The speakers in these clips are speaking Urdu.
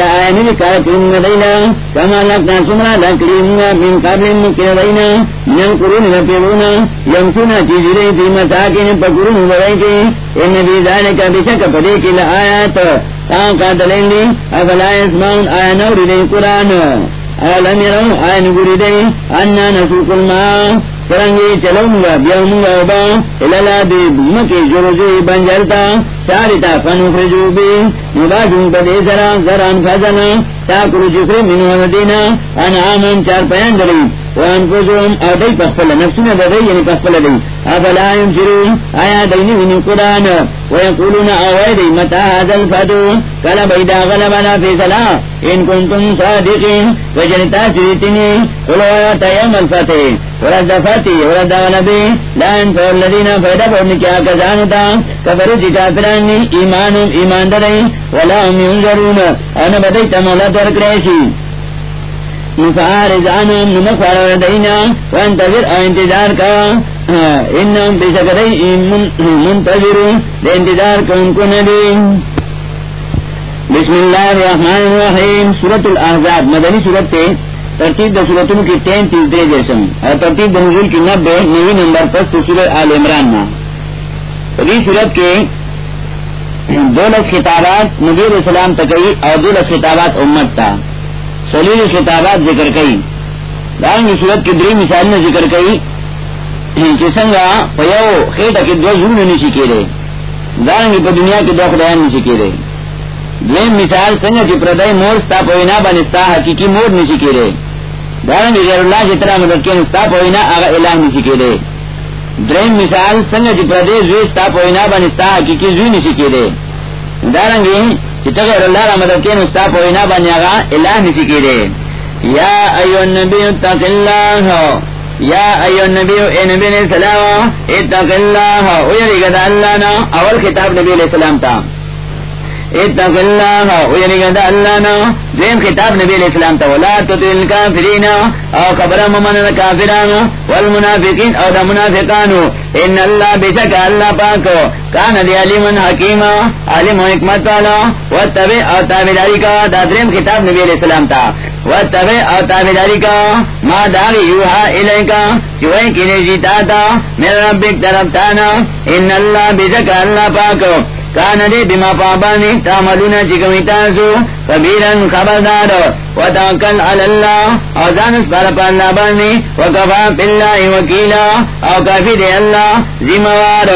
يا كما سمرا من قبل تجري في مساكن فقرون إن في ذلك بشك تاقا دلين أفلا يسمعون نور دي قرآن يروا دي أننا نسوق الماء چلوں گا بیاؤں گا با الالا بی بنجلتا چارتا فنو خرجو بی نبا جون مباجون پدی سرا زران فزنا تاکرو جفر منو ودینا انعامن چار پیان دلی وانفسهم او دی پخفل نفسنا دا یعنی پخفل دی. افلا ينشرون آیا دینی ونی قرآن ویقولون آوائی دی، متا حضل فتو کلا بیدا غلبنا فی صلاح ان کنتم صادقین وجنتا شریتنی قلوا تیم الفتح ورد فتی ورد غلبی لائن فور لدین فیدا پورن کزانتا، کفر جی کافرانی ایمان ایمان درائی ولا هم ينظرون انا بدیت مولا ترکریشی مفارزانم نمخوار وردینا وانتظر انتظار کا. انہم بشکرئی منتظرون. انتظار کا انکو ندی. بسم اللہ الرحمن الرحیم. سورة الاحزاب مدنی سورت تے ترتیب دا کی تین تیز دے جیسم. اور ترتیب دا نزول کی نبے نوی نمبر پس سورہ آل عمران نا. ری سورت کے دولت خطابات نبی علیہ السلام تکئی اور دولت خطابات امت تا. سلیل خطابات ذکر کئی. دارنگی صورت کی دری مثال نے ذکر کئی چسنگا پیو خیٹا کی دو ضرور نہیں سکے رہے دارنگی پا دنیا کی دو خدایان نہیں سکے رہے دین مثال سنگا کی پردائی مور ستا پوینا بنستا حقیقی مور نہیں سکے رہے دارنگی غیر اللہ کی طرح مدرکین ستا پوینا آغا الہ نہیں سکے رہے درین مثال سنگ چی پردائی زوی ستا پوینا بانستا حقیقی زوی نہیں سکے دے دارنگی چی تغیر اللہ را مدد کین نستا پوینا بانی گا اللہ نسی کی دے یا ایو النبی اتق اللہ. یا ایو النبی اے نبی علیہ السلام. اتق اللہ. اویلی گدا اللہ نا. اول خطاب نبی علیہ السلام تا. اتق اللہ اویلی گدا اللہ نا دین خطاب نبی علیہ السلام تا ولا تطل کافرین او خبر ممن کافران والمنافقین او دا منافقانو ان اللہ بشک اللہ پاکو کان دی علیم حکیم علم و حکمت والا. واتبع او تابداری کا، دا درم خطاب نبی علیہ السلام تا واتبع او تابداری کا، ما داغی یوحا الیکا چوئی کی نجیتا تا میرا ربک طرف تانا ان اللہ بشک اللہ پاکو کان دے بما پابانی تعملون چکمی تاسو کبیرن خبردار وتوکل علی اللہ او زانس پر پا اللہ بانی وکفا باللہ وکیلا او کافی دے اللہ ذموار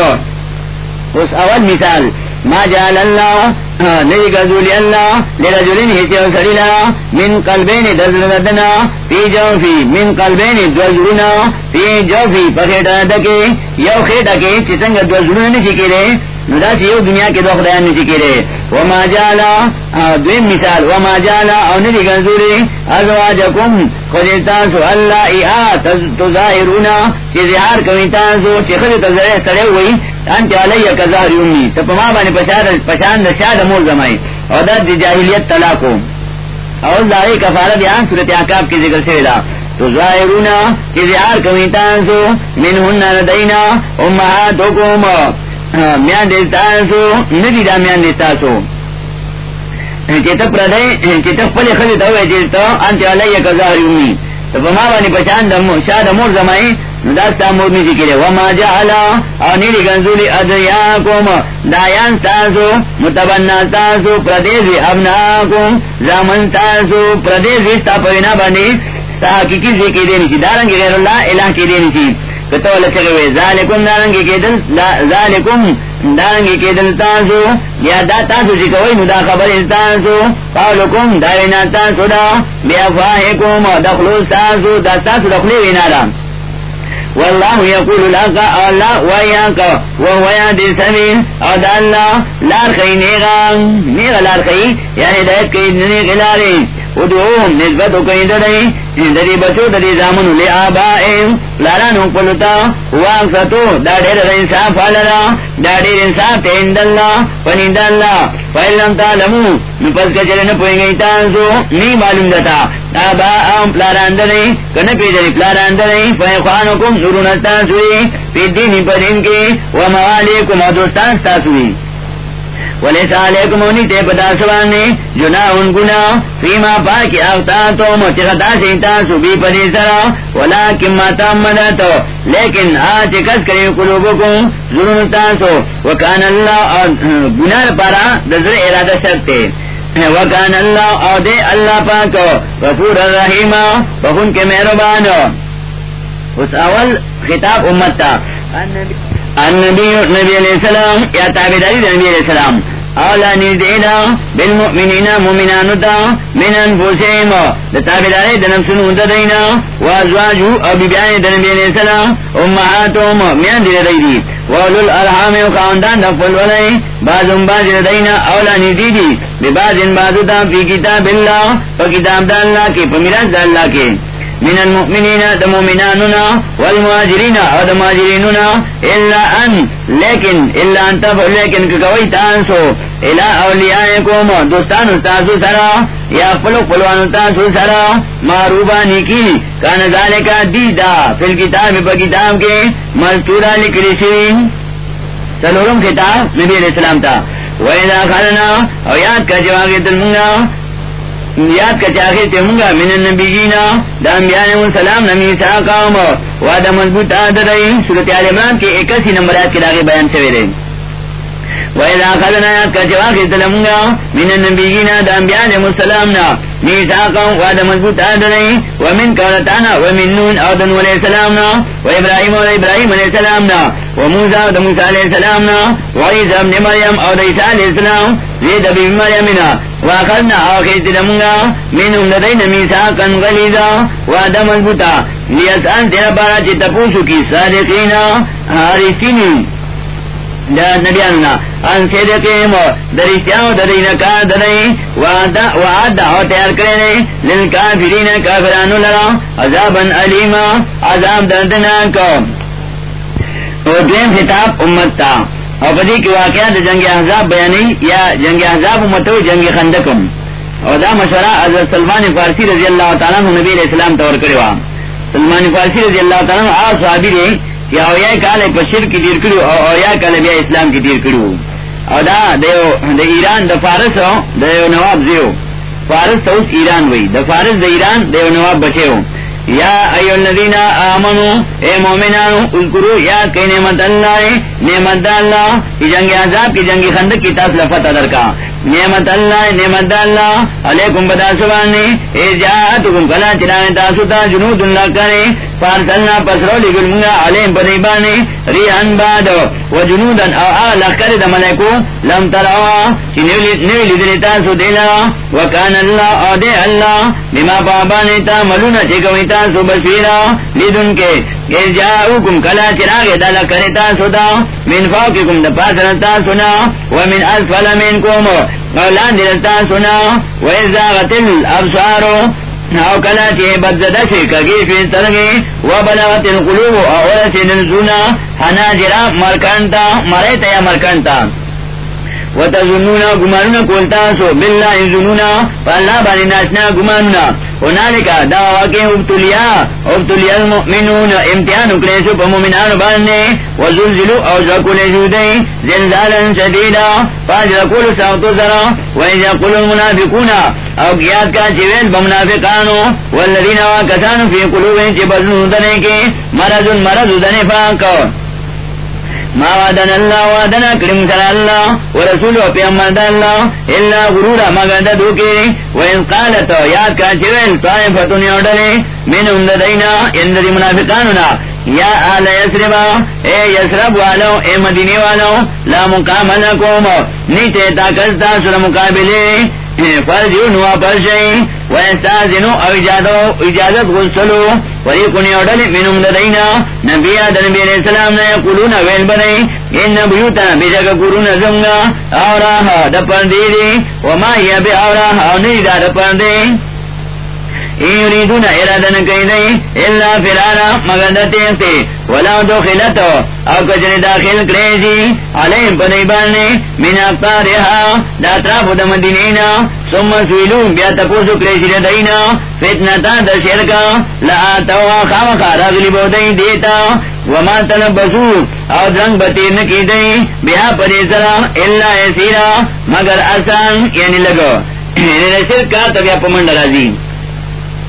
اس اول مثال ما جعل اللہ نجی گزولی اللہ لرجلین حسی و سریلا من قلبین دردنا فی جوفی من قلبین دوزرنا فی جوفی پخیٹا دکے یو خیٹا کے چسنگ دوزرنا نشی کے رے ندا سی یو دنیا کے دو خدایان نشی کے رے وما جعلا دویم مثال. وما جعلا او نجی گزولی ازواجکم خجلتانسو اللہ ای تظاہرونا چی زہار کمیتانسو چی خلی تظاہر سڑے ہوئی انت علیہ کظاہر یومی. تو پما بانی پشان دا شاد مول زمائی اور دا دی جاہلیت طلاقو اور دائی کفارت یہاں صورت احکاب کی ذکر سے دا تو ظاہرونا چی زہار کمیتانسو منہن ندینا امہاتکم میان دیستانسو ندی دا میان دیستانسو چیتا پردائی چیتا پلی خلی تاوی چیتا تو بانی دا زمائی مور نیسی کرے، وما جعلا او نیلی گنزولی ادریاکم۔ دایان تاسو متبنا تاسو پردیزی ابناکم۔ زامن پردیزی ستا پوینا بانی ستا حقیقی دینی چی، دارنگی غیر اللہ، الہ کی دینی چی۔ کتو لچگے ذالکم دارنگی ذالکم دارنگی یا دا چی کوئی ندا خبر قولکم دا بی افواہکم دخلو دا دخلی وینا دا واللہ یقول لکا اللہ ویاکا وہو یادی او دا اللہ لار خی نیغا نیغا لار خی یعنی دایت کئی نیغ لاری ادعوهم نسبتو کئی درائی دری بچو دری زامنو لی آبائیم لارانو پلتا واقفتو دا دیر دا انصاف والرا دا دیر انصاف تیند اللہ پنیند اللہ فیلم تعلمو، نپس کچر نپوئی گئی تانسو نی معلوم دتا۔ آبائیم پلاران درائی کن پیدری پلاران درائی فیخوانکم نورونتا سوئی۔ پی دینی پر ان کی وموالیکم ادوستان ستا سوئی ولی سالیکم اونی تے پتا سوانے جنا ان گنا فیما پاکی آفتا تو مچختا سیتا سبی پدی سرا ولا کما تامدا تو لیکن آج کس کری قلوبکم ضرور تاسو وکان اللہ گنا پارا دزر ارادہ شرطے۔ وکان اللہ او دے اللہ پاک غفور الرحیم بخون کے مہربان۔ اس اول خطاب امت تا۔ النبی نبی علیہ السلام یا تابداری نبی علیہ السلام. اولا نیدینا بالمؤمنین مومنانتا من انفسیم لتابداری دنم سنو ددینا وازواجو او بیبیان دنبی علیہ السلام امہاتوم میان دیر دیدی وولو الارحام و قاندان دفل ولی بازم باز دینا اولا نیدیدی ببازن بازتا فی کتاب اللہ پا کتاب دا اللہ کے پا میراز دا اللہ کے من المؤمنین دا مومناننا والمواجرین او دا مواجریننا الا ان، لیکن، الا ان تب لیکن کوئی تانسو الى اولیائکم، دوستان استاسو سرا، یا فلو فلوان استاسو سرا، معروبانی کی، کان ذالکا دیدا، فی الكتاب پا کتاب کے مزتورا لکلی شوین سلورم خطاب نبی علیہ السلام تا. وَإِذَا خَلَنَا، او یاد کا جواغی تلمنگا یاد کا چاہے تے گا من نبی جینا دام بیان سلام نمی سا ساقام وعدہ مضبوط آدھرائی صورت آل عمران کے اکسی نمبرات کے داغے بیان سے ویرے وَإِذَا خَلَنَا یاد کا چواغی تلمنگا من النبیین دا انبیاء علیہ السلام نا میساقا وعد مضبوط آدھرائی ومن کارتانا ومن نا و ابراہیم اور ابراہیم علیہ السلام و موسیٰ و علیہ السلام نا و عیسیٰ مریم اور عیسیٰ علیہ السلام زید ابی آخیت میساقا غلیظا مضبوطا لیسان تیرا بارا چی تپوسو کی صادقینا حارسینی نبیاننا ان صدقیم درین کا درین تیار کرنے کافرانو لرا. عذابا علیما عذاب دردناک خطاب امت تا. پدی کی واقعات جنگ احزاب بیانی یا جنگ احزاب امتو جنگ خندکم. او دا مشورہ حضرت سلمان فارسی رضی اللہ تعالیٰ نبی علیہ السلام طور کروا سلمان فارسی رضی اللہ تعالیٰ آ صحابی یا اویا کال پشر کی دیر کرو، او اویا کال بیا اسلام کی دیر کرو. او دا دیو دا ایران، دا فارس ہو دیو نواب زیو. فارس تا اس ایران وی. دا فارس، دا ایران دیو نواب بچے ہو یا ایو الذین آمنو، اے مومنانو، اذکرو، یا کئی نعمت اللہ ہے نعمت دا اللہ، کی جنگ عذاب، کی جنگ خندق، کی تاس لفت ادر کا. نعمت اللہ نعمت اللہ، علیکم بدا سبانی اے جاہتکم کلا چلانے تاسو تا، جنود اللہ کرے فارسلنا پسرو لگل منگا علیم پدیبانی ریحان باد و جنودا او آل اخکر دا ملکو لم ترعوا چی نوی لدلی تاسو دیلا وکان اللہ او دے اللہ بما پابانی تا ملونا چکوی تاسو بسیرا لیدن کے گیر جاؤکم کلا چراغ دالا کرتا سودا من فوقکم دا پاسرتا سنا ومن اسفل منکم اولان دلتا سنا ویزاغت الابصارو او کلا چی بدزدہ شی کگی فی سرگی و بلغت القلوب، او رسی نلزونا حناجرہ مرکنتا مریتا یا مرکنتا وتظنون گمانونا کولتا سو باللہ ظنونا فاللہ بانی ناشنا گمانونا هنالکا دا واقع ابتلیا ابتلیا المؤمنون امتحان اکریسو پا مومنان باننے وزلزلو او زکولیسو دی زلزالا شدیدا۔ فاجرکول ساقتو سرا ویجا قل المنافقون، او قیاد کا چویل بمنافقانو والذین واکسانو فی قلوبین چی بزنو دنے کے مرض مرض دنے فاقو ما وعدن اللہ وعدنا کریم سر اللہ ورسول و پیامبر دا اللہ الا غرورا مگر دو کے وین قالت یاد کا چویل طائفتون یوڈلے من ام دینا اندر منافقانونا یا آل یسربا اے یسرب والو اے مدینی والو، لا مقام لکوم نیچے تاکستا سر مقابلے فرجون واپس جئی ویستازنو او اجازت غسلو ویکن یوڈل منم ددینا نبی آدن بیر اسلام نا یقولون ویل بنئی ان بیوتا بیجاک قرون زنگا اوراها دپر دیدی وما یا بی اوراها او نیدا دپر دی یریدون ارادن کئی الا فرانا مگر دتیستی ولا دخلتو. او کجن داخل کریجی علیم پدیبانی من اقتارها دا طرف دا مدینینا ثم سویلون بیا تپوسو کریجی ردینا فتنتا دا شرکا لآتوا خامقا رغلی بودئی دیتا وما تنبسو او درنگ بتیر نکی دی بیا پدی سرا اللہ ایسیرا مگر آسان یعنی لگو. یعنی صرف کار تبیا پمنڈ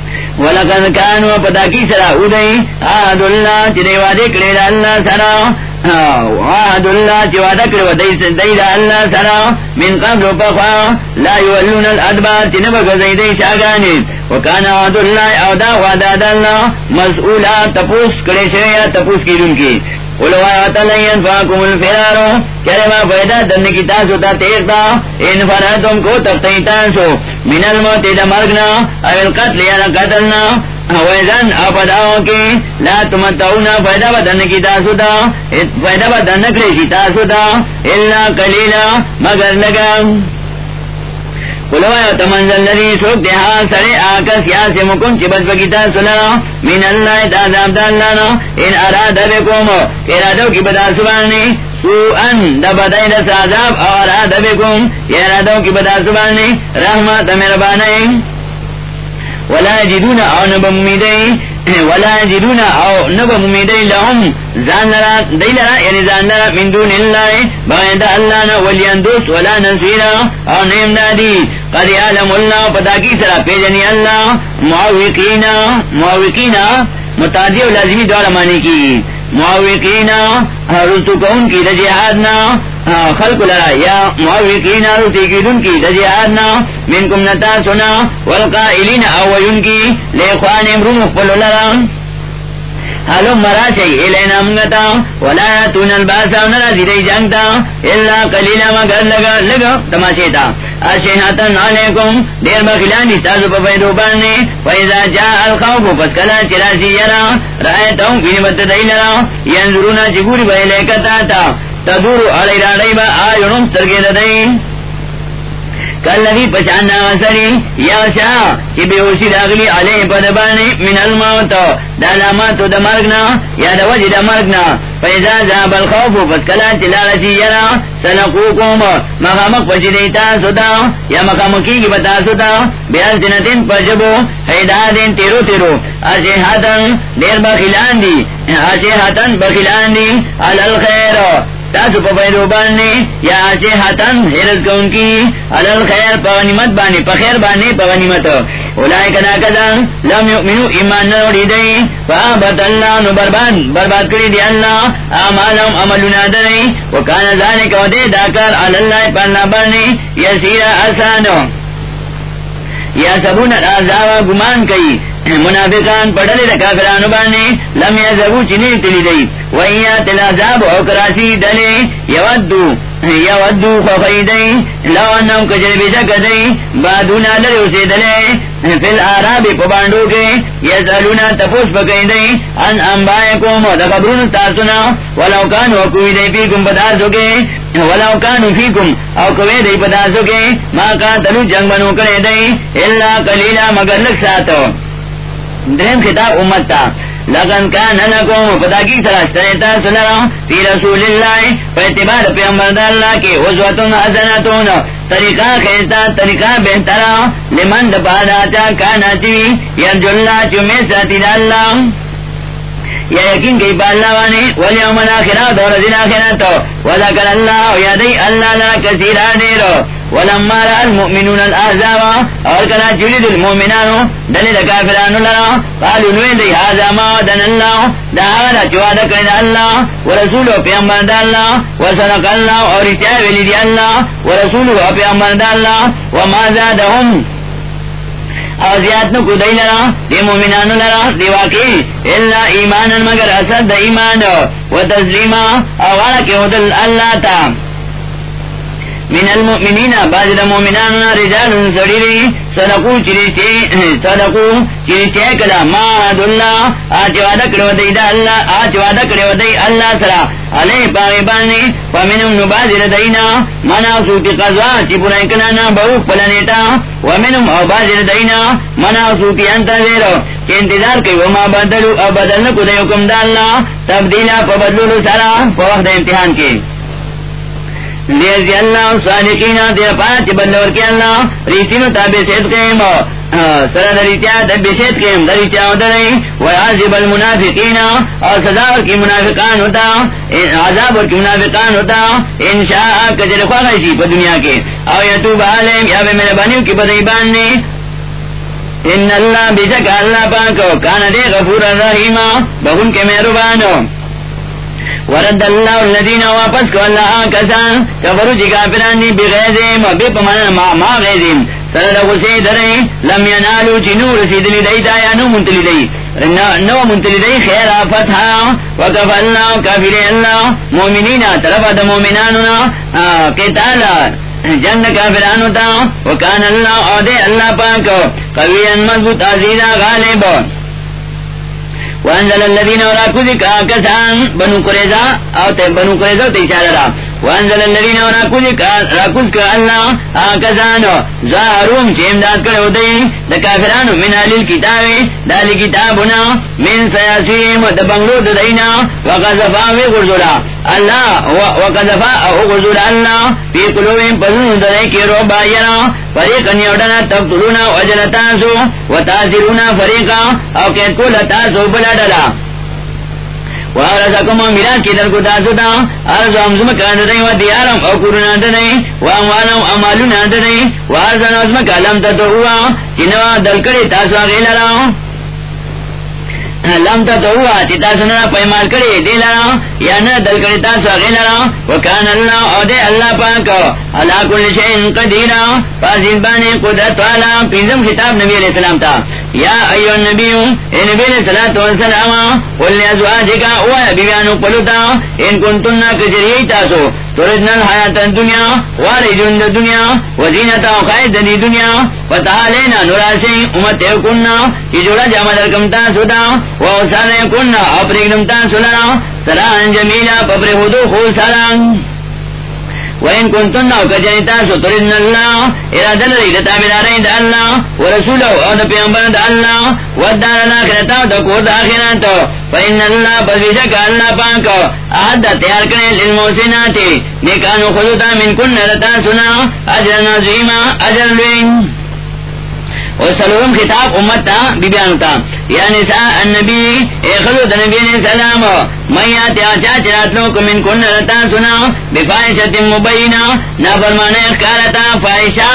رازی ولقد كانوا پتاکی سرا ادئی آد اللہ چرے وعدے کرے دا اللہ سرا. وعد اللہ چی وعدہ کرے ودئی دا اللہ سرا من قبل پخوا لا یولون الادبار چی نبک زیدئی شاگانی وکانا وعد اللہ او دا وعدہ دا اللہ مسئولا تپوس کرے شریا تپوس کی دن کی فاکم الفرارو چرے ما فیدا دن کی تاسو تا. تیرتا ان فراتم کو تفتئی تاسو من الموت دا مرگنا او القتل یا قتلنا ویزن اپداؤں کی، لا تمتعونا فیدا بدن کی تاسو تا فیدا بدن کلیشی تاسو اللہ قلیلا، مگر لگا تمنزل لدی سوک دیہا سرے سے مکن چی بکیتا سنا من اللہ تعذاب دا ان بکوم ارادو کی بدا سبانی سو ان دا بدائی دا سعذاب او بکوم ارادو کی بدا سبانی رحمت مربانی ولا جدون او نبمیدئی ولا جدون او نب ممیدئی لهم زان لرا دی لرا یعنی زان لرا من دون اللہ بغیر دا اللہ نا ولیان دوست ولا نصیرا او نیم دادی قد یعلم اللہ پتا کی سرا پیجنی اللہ معوقین معوقین متعدی و لازمی دوار مانی کی. معوقین رستو کون کی رجحادنا خلق لرا یا معوقین رستی کی دن کی رجحادنا منکم نتا سنا، والقائلین اویون کی لیخوان امرون اخفل لرا. حالو مرا چاہیے لینا منگتا، ولا تون الباسا نرا، زیدی جنگتا اللہ قلیلا مگر لگا لگا تماشے تا اشہتن علیکم، دیر بخلانی تازو پا فیدو فیضا جا الخوف، پس کلا یرا دیلرا ینظرونا چگوری بہلے کتا تا. تدور علی را ریبا آیونم سرگی ددئی کلوی پچانا سری یا شا، چی بے ہوشی داغلی علی پدبانی من الموت. دا علامات دا مرگنا، یا دا وجی دا مرگنا. فیضا زاب الخوف پس کلا چلالتی یرا سلقوکم مقامق پچی دیتا سدا یا مقامکی کی بتا سدا بیال جنتین پجبو، حیدہ دین تیرو تیرو. اسی حتن دیر بخیلان دی. اسی حتن بخیلان دی. الالخیر تاسو پا پیدو باننے یا آچے حتن حیرت کون کی علال خیر پا غنیمت بانے پا خیر بانے پا غنیمت. اولائی کنا کدا لم یؤمنو ایمان نوڑی دئی فا آبت اللہ نو برباد برباد کری دی اللہ آمالهم عملونا دئی وکانا ذالک و دے داکر علاللہ پا اللہ بانے یسیر آسانو یا سبون الازاوا گمان کئی منافقان پڑھلے دا کافرانو بانے، لم یزبو چنی تلی دی ویا تلازاب او کراسی دلے، یودو یودو خوخیدئی لو انہم کجر بیشک دی بادونا لرے اسے دلے، فی الارابی پبانڈو کے یسالونا تپوس پکیدئی ان انبائکم دا خبرون تاسونا، ولو کانو کوئی دی فیکم پتاسو کے، ولو کانو فیکم او کوئی دی پتاسو کے، ما کانتلو جنگ بنو کرے دی اللہ کلیلہ مگر لک ساتو۔ درہم خطاب امت تا. لگن کا نلکم پتا کی سراشتریتا سلرا فی رسول اللہ. پیتبار پیغمبر اللہ کی حضوتن حسنتون طریقہ خیستا طریقہ بہترا. لمن دپادا چا کانا چوی یرجو اللہ چومی ساتی دا اللہ. یا یقین کی پا اللہ وانے والیوم الاخرات اور رضی الاخرات وذکر اللہ یادی اللہ لا کثیرہ دیرو ولما را المؤمنون الاحزاب اور کلا جلد المؤمنان دل کافرانو لرا قالوا، نوی دی هذا ما ودن اللہ. دا آغلا چواد کرد اللہ. ورسولو پیغمبر دا اللہ. وصدق اللہ. اور اتعاولی دی اللہ. ورسولو پیغمبر دا اللہ. وما زادهم او زیاد نو کو دی لرا دی مومنانو لرا دی واقعی. اللہ ایمانا مگر اصد ایمان. و تسلیما. او غالا کی حدل اللہ تا. من المؤمنین، بعض المؤمنان رجال سڑیری صدقو چریشتے صدقو چریشتے کلا، ما عد اللہ، آج وعدہ کرو دی دا اللہ، آج وعدہ کرو دی اللہ سرا. علی پاغبانی ومنم نبازر دینا، منا سوتی قضا، چی پرائی کنانا بروک پلانیتا ومنم او بازر دینا، منا سوتی انتظر چی انتظار کئی، وما بدلو او بدلنکو دی حکم دا اللہ. تبدیلا پا بدلو سرا، پا وقت امتحان کی. دیرزی اللہ، صادقین دیر پاچ بندور کی اللہ. ریتی مطابق صدقیم سر دریتیا دبیشت کے دریتیا ادرئی ویعذب المنافقین اور سزا کی منافقان ہوتا. عذاب اور کی منافقان ہوتا. انشاء کجر خواہشی پا دنیا کے. او یتوب عالم یا بے میرے بانیو کی بدعیبان نے. ان اللہ بشک اللہ پاکو کانا دے غفور الرحیم بہن کے مہربانو ورد اللہ الذین واپس کو اللہ کسان کفرو چی کافران دی بغیزیم و بی پمانا ما, ما غیزیم سرد غسی درین لم ینالو چی نور سیدلی دی تا یا نو منتلی دی. نو منتلی دی خیر فتحا وکف اللہ کافر اللہ مومنین طرف دا مومنانونا قتالا جنگ کافرانو تا. وکان اللہ عودے اللہ پاک. قوی مضبوط عزیزا غالب. وانزل الذين ولا كذكا كسان بنو قريزا او تے بنو قريزا تے اشارہ رہا وانزل الذين وراكوزي راكوز کا اللہ آکسانو ظاہروم چه امداد کرے دی دا کافرانو من علیل کتابی دا لی من سیاسیم دا بنگلو دا دینا وقذفا وی غرزولا. اللہ وقذفا او غرزولا اللہ پی قلوبیم پسند دا دی کی رو باینا فریقا نیوڈنا تقتلونا وجلتاسو وتاثرونا فریقا. او کیت لتاسو بلا ڈلا وارسکم میرا کی در کو تاسو تا ارزو امزم کان دنئی و دیارم او کرونا دنئی و اموالم امالونا دنئی وارسن ازم کالم تتو ہوا چنوا دلکڑی تاسو آگئی لم تا تو ہوا چتا سنا پیمال کرے دے لڑا یا نہ دل کرے تا سو اگے لڑا وکان اللہ او دے اللہ پاک اللہ کل شیء قدیر فازین بانے قدرت والا پنجم خطاب نبی علیہ السلام تا یا ایو النبی اے نبی علیہ الصلوۃ والسلام، قل ازواجک او بیانو پلوتا ان کنتن کجری تاسو، تردن الحیات الدنیا، واری جند دنیا وزینتا قائد دی دنیا فتعالینا نراسی امت کننا کی جوڑا جامع درکم تاسو دا ووسانے کننا اپریگنم تاسو لرا سران جمیلا پپر خودو خود سران. وین کنتن او کجنیتا سو تردن اللہ ارادن ریدتا بدارین دا اللہ ورسولو او دا پیغمبر دا اللہ ودار الاخرتا دا کور دا آخرات فإن اللہ بزیشک اللہ پاک احد دا تیار کرنے للموسیناتی نیکانو خودتا من کن رتا سنا اجر نظیما اجر اور سلوم خطاب امت تا بیبیان تا یا نساء النبی اے خلو دا نبی علیہ السلام. من یاتی آچا چراتلو کمن کن رتا سنا بفائشت مبینہ نا فرمانے اخکارتا فائشہ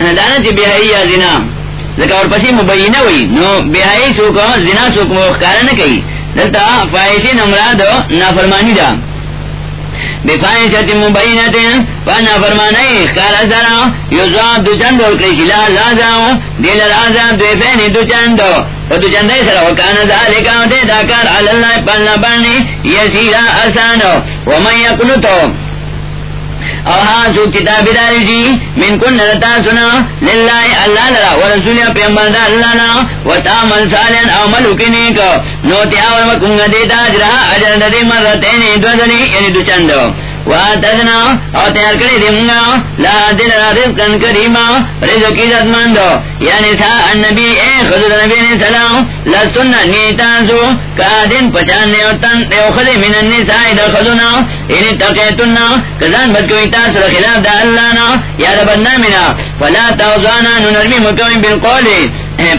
دانا چی بیہائی یا زنا. ذکا اور پسی مبینہ ہوئی. نو بیہائی سوکو زنا سوکو اخکارا نکی دلتا فائشی نمراد نا فرمانی دا. بفائشت مبینت فانا فرمانئی خکار ازرا یوزاب دو چند اور کئی دیل رازاب دو فین دو دو دے داکار علاللہ بانی یسیرا آسانو ومن یکنتو اوہاں سو کتاب داری جی من کن نرتا سنا، للہ اللہ لرا، ورسول پیمبر دا اللہ نا و تامل سالین عمل اکنی کو نوتی آور مکنگ دیتا، جرہا اجر دی مرتین دو دنی یعنی دو چندو۔ واتدنا او تیار کری دیمگا لا دل رزقن کریما. رزق عزت مندو. یعنی سا النبی، اے خضر نبی علیہ السلام. لسن نیتانسو کادن پچان نیوتن دیو خضر من النساء در خضرنا یعنی تقیتنا کزان بدکوی تاثر خلاف دا اللہ نا یا دا بدنامنا فلا توزانا ننرمی مکوین بالقولی.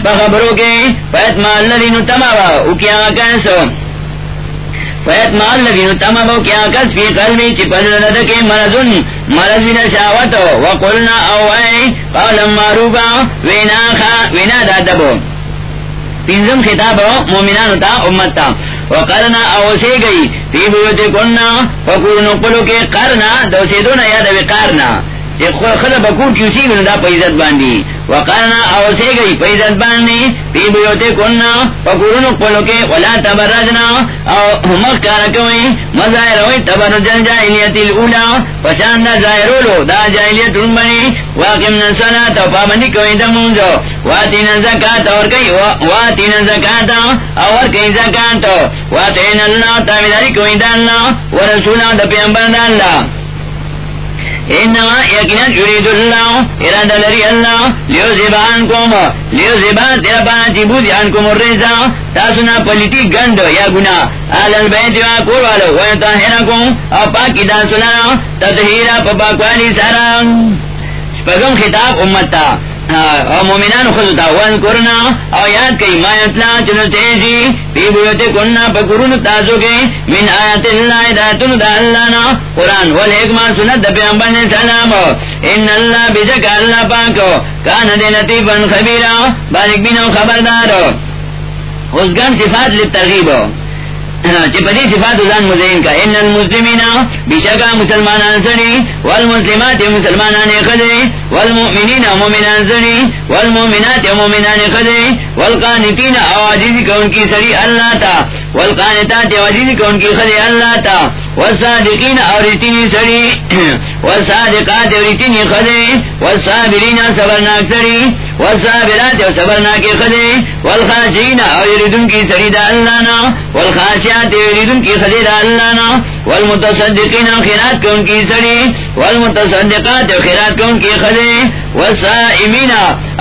پا خبرو کے، فیتما اللہ دینو تماوا اکیا کیسو فیت مال لگی تم ابو کیا کس فی قلبی چی پزرد کے مرضن مرض بنا شاوت وقلنا اوائے قولا معروفا، وینا خا، وینا دادبو پینزم خطاب مومنان تا، امت تا۔ وقرنا اوسے گئی، فی بیوت کننا وقورنو قلو کے قرنا دو سیدونا یاد وقارنا خود بکور کیوسی من دا پیزت باندی۔ وقالنا اوسے گئی پیزت باندی پی بیوتے کننا وقورنو قلو کے ولا تبرجنا او مخ کارکوئی مظاہر ہوئی تبرجن جائلیت الاولا پشان دا ظاہرولو دا جائلیت رنبنی واقمنا صلاة پابندی کوئی دمونزو واتینا زکاة اور کئی واتینا زکاة، اور کئی زکاة واتینا اللہ، تابداری کوئی دا اللہ ورسولا دا پیامبر دا اللہ۔ انما یقینا یرید اللہ ارادہ لری اللہ لیو زبان کوم لیو زبان تیرا پانچی انکم الرزا تاسونا پلیتی گند یا گنا آل البیت و والو ویتاہرکم او پاکی پاکوالی سارا پگم خطاب امتا او مومنان خودتا وان کرنا او یاد کئی ما یتلا چنو تیزی پی بیوت کننا پا کرون تازو کے، من آیت اللہ داتن دا اللہ نا، قرآن والحکمان سنت دا پیامبر سلام ان اللہ بزک اللہ پاکو کان دے لطیفا خبیرا، بارک بینو خبردار اس گن صفات لترغیبو چپتی صفات ازان مزین کا، ان المسلمین بشکا مسلمانان سنی، والمسلمات مسلمانان خدے والمؤمنین مومنان سنی، والمؤمنات مومنان خدے والقانتین آواجیزی کا ان کی سری اللہ تا، والقانتات آواجیزی کا ان کی خدے اللہ تا والصادقین اوریتینی سری والصادقات اوریتینی خدے، والصابرین صبرناک سری والصابرات صبرناک خدے والخاشین اوریدن کی سری دا اللہ نا والخاشین کی دا اللہ نا والمتصدقین خیرات کو ان کی سڑی، والمتصدقات خیرات کو ان کی خدے والسائمین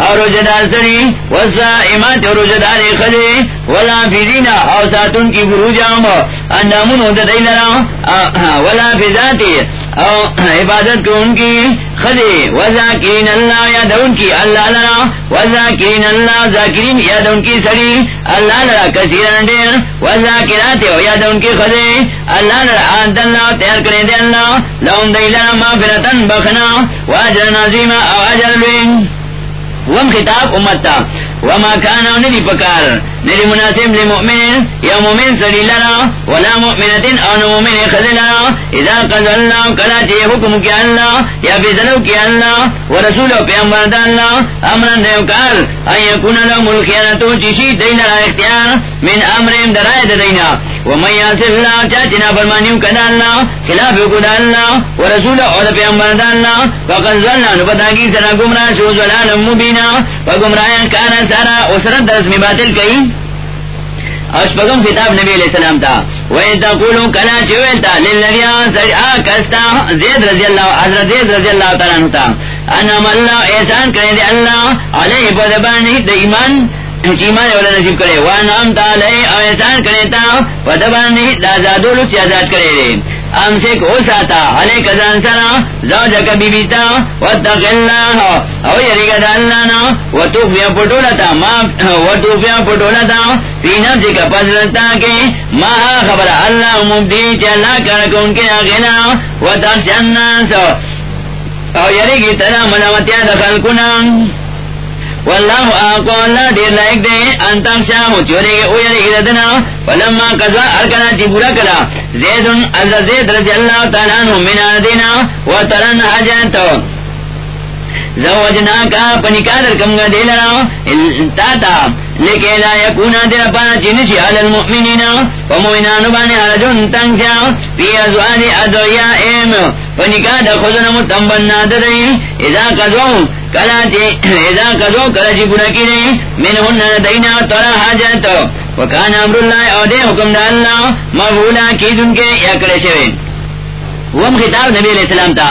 اور رجدار سڑی والسائمات اور رجدار خدے ولا فیزین اور ساتون کی بروجام اندامون ہوتا دیلرا ولا فیزاتی او عبادت کو ان کی خدے وزاکرین اللہ یاد ان کی اللہ لرا وزاکرین اللہ ذاکرین یاد ان کی سڑی اللہ لرا کثیرن دیر، وزاکرات یاد ان کی خدے اللہ لرا آنت اللہ تیار کرے دے اللہ لون دی لرا مغفرتن بخنا، واجر نازیم او اجر لین وم خطاب امتا وما كان ندی پکار ندی مناسب لمؤمن یا مؤمن سری لرا ولا مؤمنة او مؤمن خذ لرا اذا قضى الله کلا چه حکم کی اللہ، یا فیصلو کی اللہ ورسول و پیغمبر دا اللہ. امرن دیو کار ان یکون لهم الخیانتو چیشی دین را اختیار، من امرهم درائد دینا. ومن یاسر اللہ چاچنا فرمانیو کدا اللہ، خلاف کدا اللہ ورسول و پیغمبر دا اللہ. فقد ظلنا نبتا کی سرا گمراہ شو ظلال مبینا وگمراہ کانا سارا اسرت درس میں باطل کئی. اشپگم کتاب نبی علیہ السلام تھا وہی تقولو کلا چویتا کستا، زید رضی اللہ، حضرت زید رضی اللہ تعالیٰ عنہ تھا انم اللہ احسان کرے دے اللہ، علیہ بودبانی دے ایمان چیمان اولا نصیب کرے. وانام تا علیہ احسان کرے تا بدبانی دا زادولو چی آزاد کرے دے. ام سے کو ساتا علی کزان سرا زوجہ بی بیتا واتق اللہ، او اللہ نا پٹولتا، ما پٹولتا، فی نفسی کا کے، ما خبر اللہ مبدی، چا اللہ کرکو ان کے آگینا وطخش الناس او یریگی ترا ملامتیا دخل کنام واللہ آقو اللہ دیر لائک دے انتم شاہ چورے گے، او یعنی ادنا فلما قضا ارکنا چی بورا کلا. زیدن اللہ زید رضی اللہ تعالیٰ عنہ من آدینا و ترن حجانتو زوجنا کا پنکا در کم گا دیلنا تاتا لیکن لا یکونا دیر پانا چینشی علی المؤمنین. و مومنانو بانی حرجون تنگ شا فی ازوان ادویا ایم. پنکا در خودنا متنبنا درائی اذا قضو کلا چی اذا کلا جی کی من ہن دینا حاجت. وکان امر اللہ او دے حکم دا اللہ کی دن کے یا وم خطاب نبی علیہ السلام تا،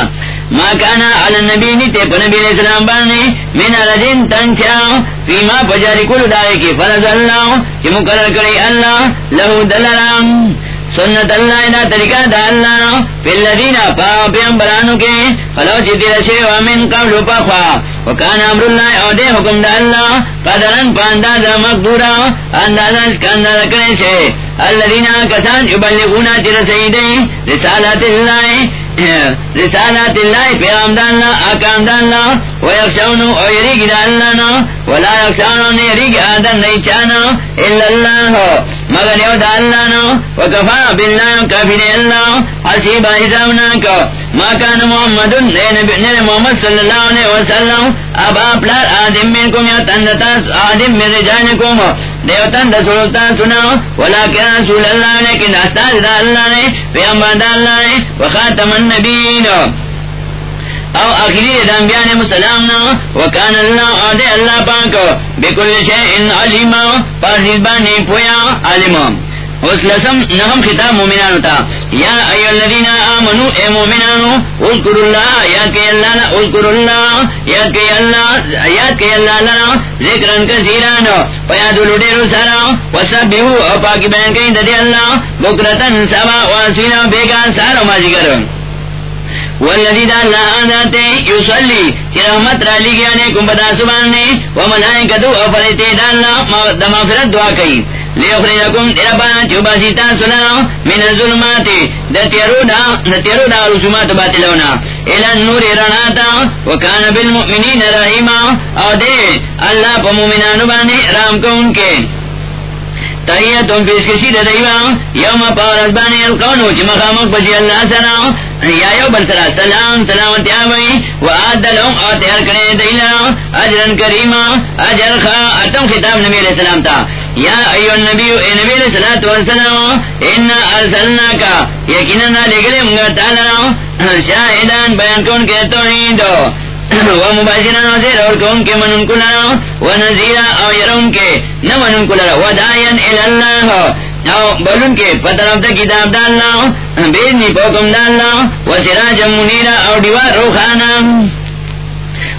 ما کانا علی نیتے پا نبی علیہ السلام من رجن تنچا پجاری کل دائے کی فرض اللہ، چی مقرر کرے اللہ، لہو دلرام سنت اللہ دا طریقہ دا اللہ فی پا پیامبرانو کے فلو چی تیر شیو قبل پا خوا وکان امر اللہ او دے حکم دا اللہ قدرن پا اندازہ مقدورا اندازہ سکندر کرے شے الذین کسان یبلغونا تیر سیدے رسالات اللہ رسالات اللہ پیغام داننا اکام داننا ویخشونو او یریگی داننا ولا یخشونو نیریگی آدن نیچانا اللہ اللہ مگر یو داننا وکفا باللہ، کافی دے اللہ حسیبا حسابنا کو ما کان محمد نیر محمد صلی اللہ علیہ وسلم، اب آپ لار آدم من کم یا تندتا آدم من رجانکم دیو تند سلطان سنا ولیکن رسول اللہ لیکن استاد دا اللہ نے، پیغمبر دا اللہ نے، وخاتم النبیین۔ او اخری دنبیان مسلامنا وکان اللہ آدے اللہ پاک، بکل شئین علیما پارزیبانی پویا علیما اس لسم نغم خطاب مومنانو تا۔ یا ایو الذین آمنو، اے مومنانو اذکر اللہ یاد کئی اللہ نا اذکر اللہ یاد کئی اللہ یاد کئی اللہ لنا ذکرن کثیرانو پیادو لڈیرو سارا وسبیہو او پاکی بین کئی ددی اللہ بکرتن سبا، واسینا بیگان سارا ماجی کرو والذی دا اللہ آدھاتے یسلی چی رحمت را لی گیا نیکم بدا سباننے وملائکتو افرتے دا اللہ دا مغفرت دعا کئی۔ لیخرجکم تیربانا چوبا سیتا سنا، من الظلمات، دا تیرو دا دا تیرو دا رسومات باطلونا۔ الان نور رناتا وکان بالمؤمنین رحیما، او دے، اللہ پا مومنانو بانے رام کو ان کے۔ تم پیش کشی دیوا یوم پارت بانی القونو چی مخامق بچی اللہ سلام یا یو برسرا سلام سلامتی آبئی و آد لهم آتیار کرنے دینا، اجرن کریما، اجر خا، اتم خطاب نبی علیہ السلام تا۔ یا ایو النبی اے نبی علیہ السلام انا ارسلنا کا یقینا لگلے منگا تعالی، شاہدان بیان کون کے توحیدو وہ مباشرہ نظیر اور کون کے من ان کو لڑا وہ نظیرہ اور یرون کے نہ من ان کو لڑا وہ دائن اللہ بلون کے پتر اب کتاب ڈالنا بیدنی پوکم ڈالنا وہ سراج منیرہ اور دیوار روخانا۔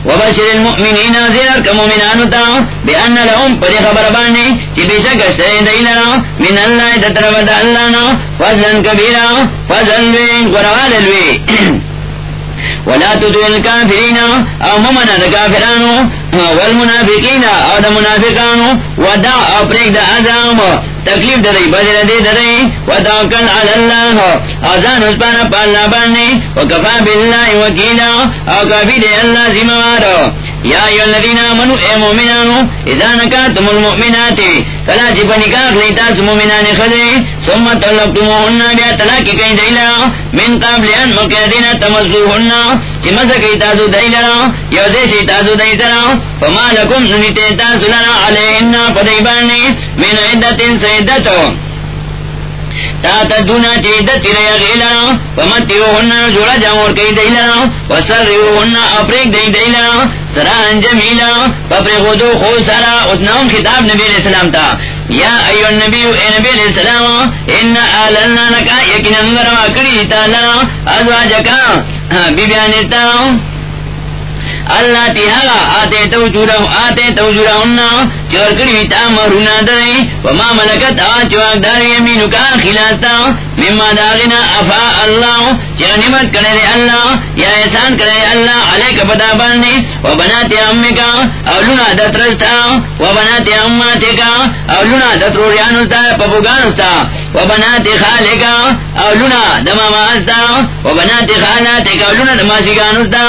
وبشر المؤمنین زیر کمومنانو تا بأن لهم پدی خبر بانی چی بیشک اشتری دینا من اللہ تطرف دا اللہ نا فضلن کبیرا فضلن لوین قرآن لوی ولا تدو الكافرين او ممنا دا والمنافقين او دا ودع او پریک دا ازام تکلیف دے رہی، بجر دے دے وتوکل علی اللہ اذان اسپانا پالنا بننے وکفا بالله وکیلا او کافی دے اللہ ذمہ وار یا ایو الذین آمنوا، اے مومنانو، اذا نکاتم المؤمنات، فلا جب نکاح لیتا سمومنان خدے ثم طلقتموهن بیا طلاق کئی دیلا من قبل ان مقیدین تمزوهن. چی مزکی تازو دیلا یو دیشی تازو دیترا فما لکم نمیتے تازو لنا علیہن پدیبانی من عدت سیدتو تا تدونا تیرے ومتیو جوڑا جامور کئی دیلا وسریو ہننا اپریک دی دیلا، سران خودو سارا اتناؤں خطاب نبی علیہ السلام تا۔ یا ایو النبی اے نبی علیہ السلام، ان آللنا لکا یکن انگروا کری تالا ازواجکا ہاں، بی بیانتا اللہ تیہا آتے تو جورا آتے تو جورا ہونا چور کری تا مرونا دے وما ملکت آ چواک دار یمینو کا خلاتا مما داغنا افا اللہ چر نمت کرے دے اللہ یا احسان کرے اللہ، علیک پتا باننے و بناتے امی کا اولونا دت رستا و بناتے اماتے کا اولونا دت روریانوستا پپوگانوستا و بناتے خالے کا اولونا دما ماستا و بناتے خالاتے کا، اولونا دما سگانوستا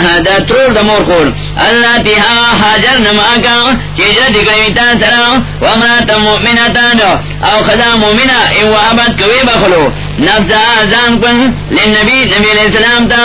دا ترور دا مور خور. اللہ تیہا حاجر نماکا چیجر دکریتا سرا ومراتا مؤمنتا دا او خدا مؤمنا او عبد کوئی بخلو. نفسا آزان کن لنبی نبی علیہ السلام تا